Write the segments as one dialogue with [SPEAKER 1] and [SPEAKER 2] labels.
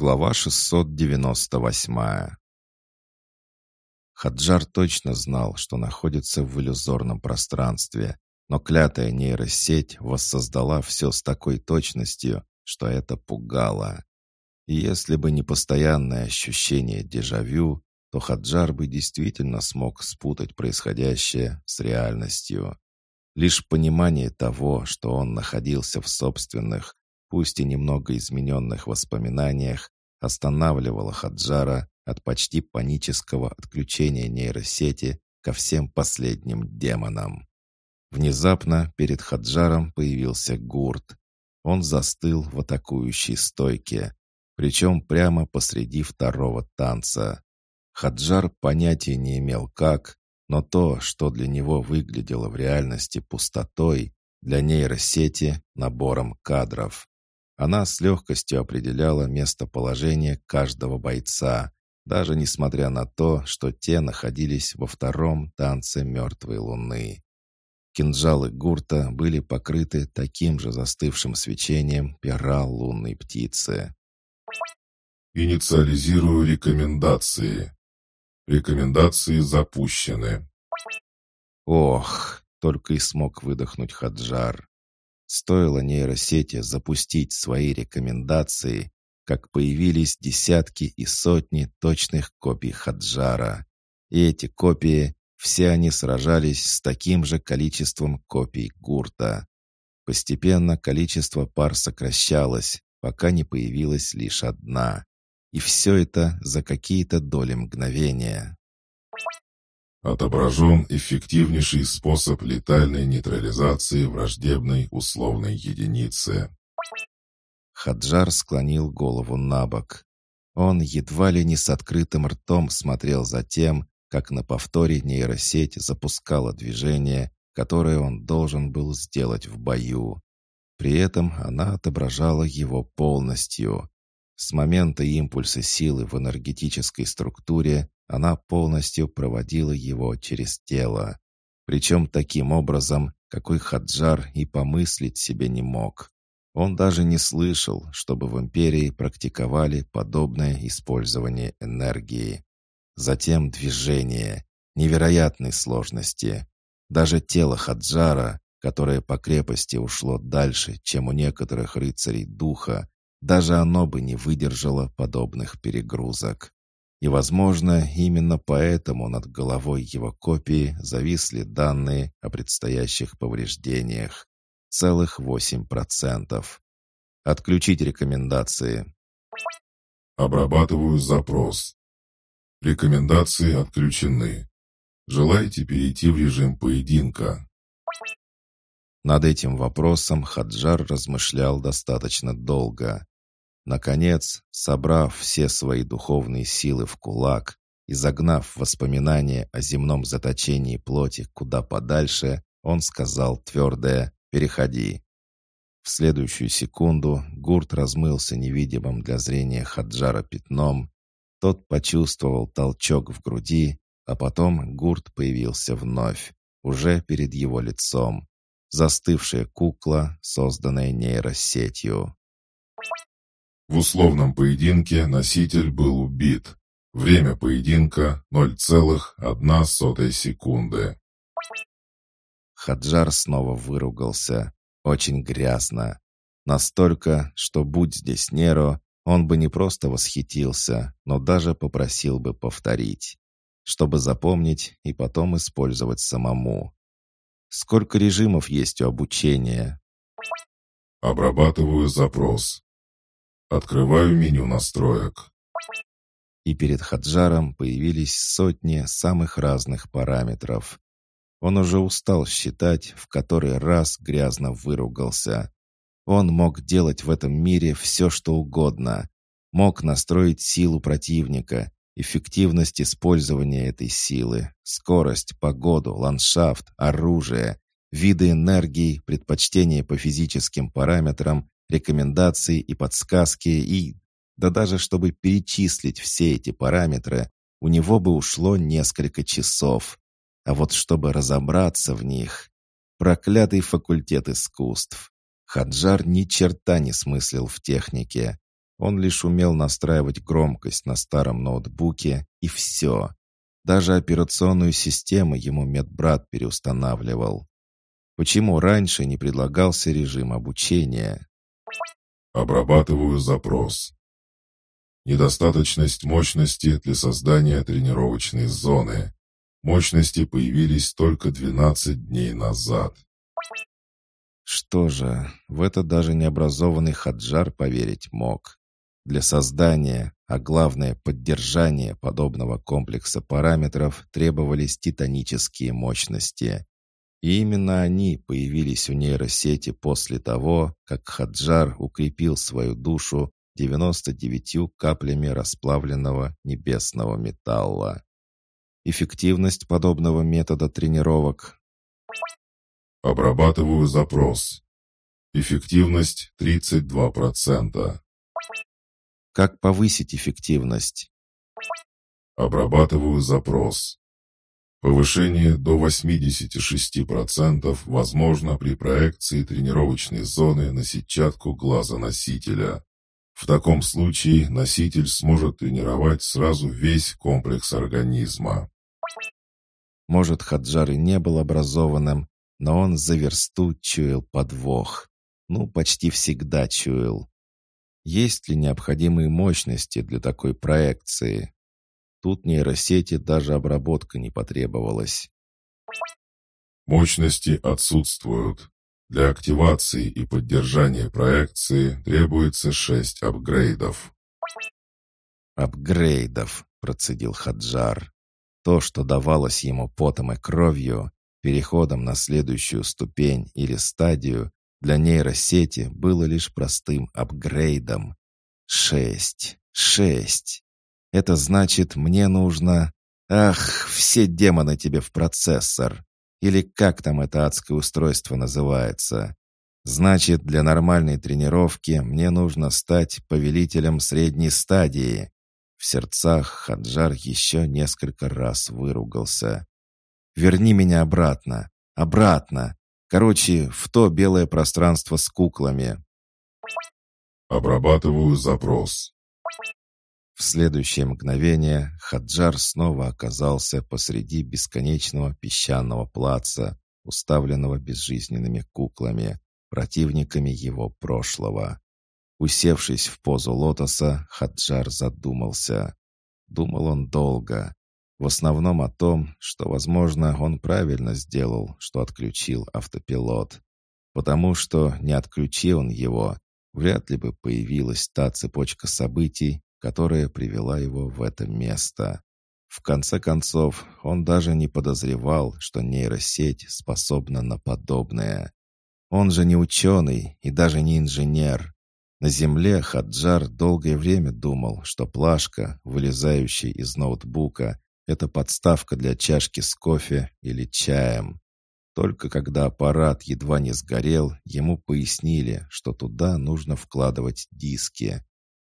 [SPEAKER 1] Глава 698 Хаджар точно знал, что находится в иллюзорном пространстве, но клятая нейросеть воссоздала все с такой точностью, что это пугало. И если бы не постоянное ощущение дежавю, то Хаджар бы действительно смог спутать происходящее с реальностью. Лишь понимание того, что он находился в собственных, пусть и немного измененных воспоминаниях, останавливало Хаджара от почти панического отключения нейросети ко всем последним демонам. Внезапно перед Хаджаром появился гурт. Он застыл в атакующей стойке, причем прямо посреди второго танца. Хаджар понятия не имел как, но то, что для него выглядело в реальности пустотой, для нейросети — набором кадров. Она с легкостью определяла местоположение каждого бойца, даже несмотря на то, что те находились во втором танце мертвой луны. Кинжалы гурта были покрыты таким же застывшим свечением пера лунной птицы.
[SPEAKER 2] «Инициализирую рекомендации. Рекомендации запущены».
[SPEAKER 1] «Ох!» — только и смог выдохнуть Хаджар. Стоило нейросети запустить свои рекомендации, как появились десятки и сотни точных копий Хаджара. И эти копии, все они сражались с таким же количеством копий Гурта. Постепенно количество пар сокращалось, пока не появилась лишь одна. И все это за какие-то доли мгновения.
[SPEAKER 2] Отображен эффективнейший способ летальной нейтрализации враждебной условной единицы.
[SPEAKER 1] Хаджар склонил голову на бок. Он едва ли не с открытым ртом смотрел за тем, как на повторе нейросеть запускала движение, которое он должен был сделать в бою. При этом она отображала его полностью. С момента импульса силы в энергетической структуре она полностью проводила его через тело. Причем таким образом, какой Хаджар и помыслить себе не мог. Он даже не слышал, чтобы в империи практиковали подобное использование энергии. Затем движение, невероятной сложности. Даже тело Хаджара, которое по крепости ушло дальше, чем у некоторых рыцарей духа, даже оно бы не выдержало подобных перегрузок. И, возможно, именно поэтому над головой его копии зависли данные о предстоящих повреждениях. Целых 8%. Отключить рекомендации.
[SPEAKER 2] Обрабатываю запрос. Рекомендации отключены. Желаете перейти в режим поединка?
[SPEAKER 1] Над этим вопросом Хаджар размышлял достаточно долго. Наконец, собрав все свои духовные силы в кулак и загнав воспоминания о земном заточении плоти куда подальше, он сказал твердое «Переходи». В следующую секунду гурт размылся невидимым для зрения Хаджара пятном. Тот почувствовал толчок в груди, а потом гурт появился вновь, уже перед его лицом. Застывшая кукла, созданная нейросетью.
[SPEAKER 2] В условном поединке носитель был убит. Время поединка 0,1 секунды.
[SPEAKER 1] Хаджар снова выругался. Очень грязно. Настолько, что будь здесь Неро, он бы не просто восхитился, но даже попросил бы повторить, чтобы запомнить и потом использовать самому. Сколько режимов есть у обучения?
[SPEAKER 2] Обрабатываю запрос. Открываю меню настроек.
[SPEAKER 1] И перед Хаджаром появились сотни самых разных параметров. Он уже устал считать, в который раз грязно выругался. Он мог делать в этом мире все, что угодно. Мог настроить силу противника, эффективность использования этой силы, скорость, погоду, ландшафт, оружие, виды энергии, предпочтения по физическим параметрам рекомендации и подсказки, и... Да даже чтобы перечислить все эти параметры, у него бы ушло несколько часов. А вот чтобы разобраться в них... Проклятый факультет искусств. Хаджар ни черта не смыслил в технике. Он лишь умел настраивать громкость на старом ноутбуке, и все. Даже операционную систему ему медбрат переустанавливал. Почему раньше не предлагался режим обучения?
[SPEAKER 2] Обрабатываю запрос. Недостаточность мощности для создания тренировочной зоны. Мощности появились только 12 дней назад.
[SPEAKER 1] Что же, в это даже необразованный Хаджар поверить мог. Для создания, а главное поддержания подобного комплекса параметров требовались титанические мощности. И именно они появились у нейросети после того, как Хаджар укрепил свою душу 99 каплями расплавленного небесного металла. Эффективность подобного метода тренировок.
[SPEAKER 2] Обрабатываю запрос. Эффективность 32%.
[SPEAKER 1] Как повысить эффективность?
[SPEAKER 2] Обрабатываю запрос. Повышение до 86% возможно при проекции тренировочной зоны на сетчатку глаза носителя. В таком случае носитель сможет тренировать сразу весь комплекс организма.
[SPEAKER 1] Может, Хаджар и не был образованным, но он за версту чуял подвох. Ну, почти всегда чуял. Есть ли необходимые мощности для такой проекции? Тут нейросети даже обработка не потребовалась.
[SPEAKER 2] Мощности отсутствуют. Для активации и поддержания проекции требуется шесть апгрейдов.
[SPEAKER 1] «Апгрейдов», — процедил Хаджар. То, что давалось ему потом и кровью, переходом на следующую ступень или стадию, для нейросети было лишь простым апгрейдом. Шесть. Шесть. Это значит, мне нужно... Ах, все демоны тебе в процессор. Или как там это адское устройство называется? Значит, для нормальной тренировки мне нужно стать повелителем средней стадии. В сердцах Хаджар еще несколько раз выругался. «Верни меня обратно! Обратно! Короче, в то белое пространство с куклами!»
[SPEAKER 2] «Обрабатываю запрос.
[SPEAKER 1] В следующее мгновение Хаджар снова оказался посреди бесконечного песчаного плаца, уставленного безжизненными куклами, противниками его прошлого. Усевшись в позу лотоса, Хаджар задумался. Думал он долго. В основном о том, что, возможно, он правильно сделал, что отключил автопилот. Потому что, не отключи он его, вряд ли бы появилась та цепочка событий, которая привела его в это место. В конце концов, он даже не подозревал, что нейросеть способна на подобное. Он же не ученый и даже не инженер. На земле Хаджар долгое время думал, что плашка, вылезающая из ноутбука, это подставка для чашки с кофе или чаем. Только когда аппарат едва не сгорел, ему пояснили, что туда нужно вкладывать диски.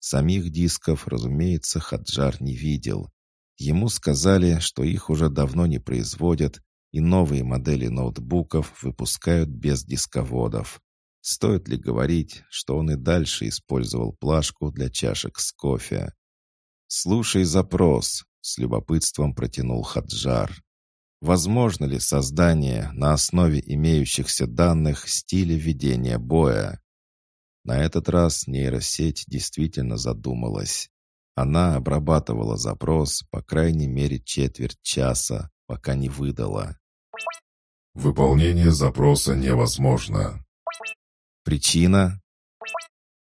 [SPEAKER 1] Самих дисков, разумеется, Хаджар не видел. Ему сказали, что их уже давно не производят, и новые модели ноутбуков выпускают без дисководов. Стоит ли говорить, что он и дальше использовал плашку для чашек с кофе? «Слушай запрос», — с любопытством протянул Хаджар. «Возможно ли создание на основе имеющихся данных стиля ведения боя?» На этот раз нейросеть действительно задумалась. Она обрабатывала запрос по крайней мере четверть часа, пока не выдала.
[SPEAKER 2] Выполнение запроса невозможно.
[SPEAKER 1] Причина?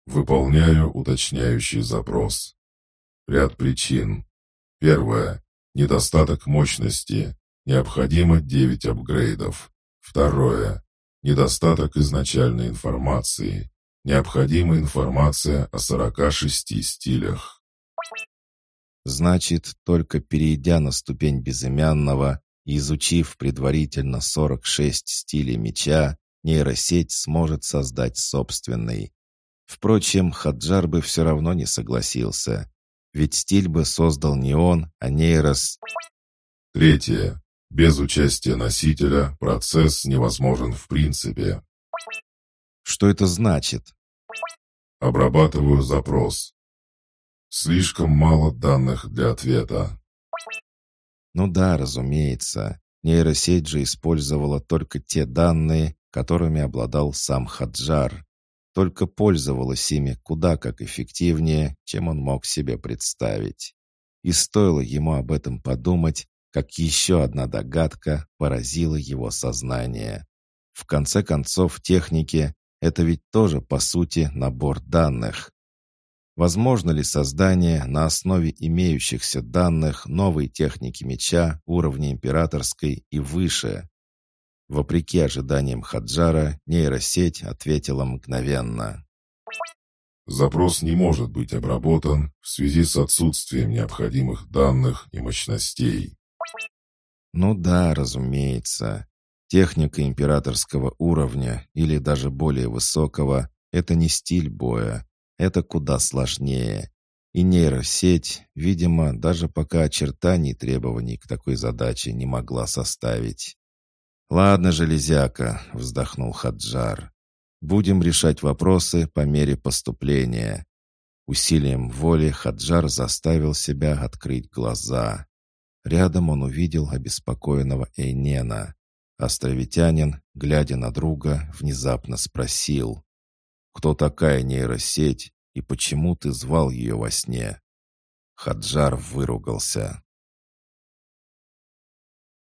[SPEAKER 2] Выполняю уточняющий запрос. Ряд причин. Первое. Недостаток мощности. Необходимо 9 апгрейдов. Второе. Недостаток изначальной информации. Необходима информация о 46 стилях.
[SPEAKER 1] Значит, только перейдя на ступень безымянного и изучив предварительно 46 стилей меча, нейросеть сможет создать собственный. Впрочем, Хаджар бы все равно не согласился. Ведь стиль бы создал не он, а нейрос...
[SPEAKER 2] Третье. Без участия носителя процесс невозможен в принципе.
[SPEAKER 1] Что это значит?
[SPEAKER 2] Обрабатываю запрос. Слишком мало данных для ответа.
[SPEAKER 1] Ну да, разумеется. Нейросеть же использовала только те данные, которыми обладал сам Хаджар. Только пользовалась ими куда как эффективнее, чем он мог себе представить. И стоило ему об этом подумать, как еще одна догадка поразила его сознание. В конце концов, техники — это ведь тоже, по сути, набор данных. Возможно ли создание на основе имеющихся данных новой техники меча уровня императорской и выше? Вопреки ожиданиям Хаджара, нейросеть ответила мгновенно.
[SPEAKER 2] Запрос не может быть обработан в связи с отсутствием необходимых данных и мощностей.
[SPEAKER 1] Ну да, разумеется. Техника императорского уровня или даже более высокого — это не стиль боя, это куда сложнее. И нейросеть, видимо, даже пока очертаний требований к такой задаче не могла составить. «Ладно, железяка», — вздохнул Хаджар. «Будем решать вопросы по мере поступления». Усилием воли Хаджар заставил себя открыть глаза. Рядом он увидел обеспокоенного Эйнена. Островитянин, глядя на друга, внезапно спросил. «Кто такая нейросеть и почему ты звал ее во сне?» Хаджар выругался.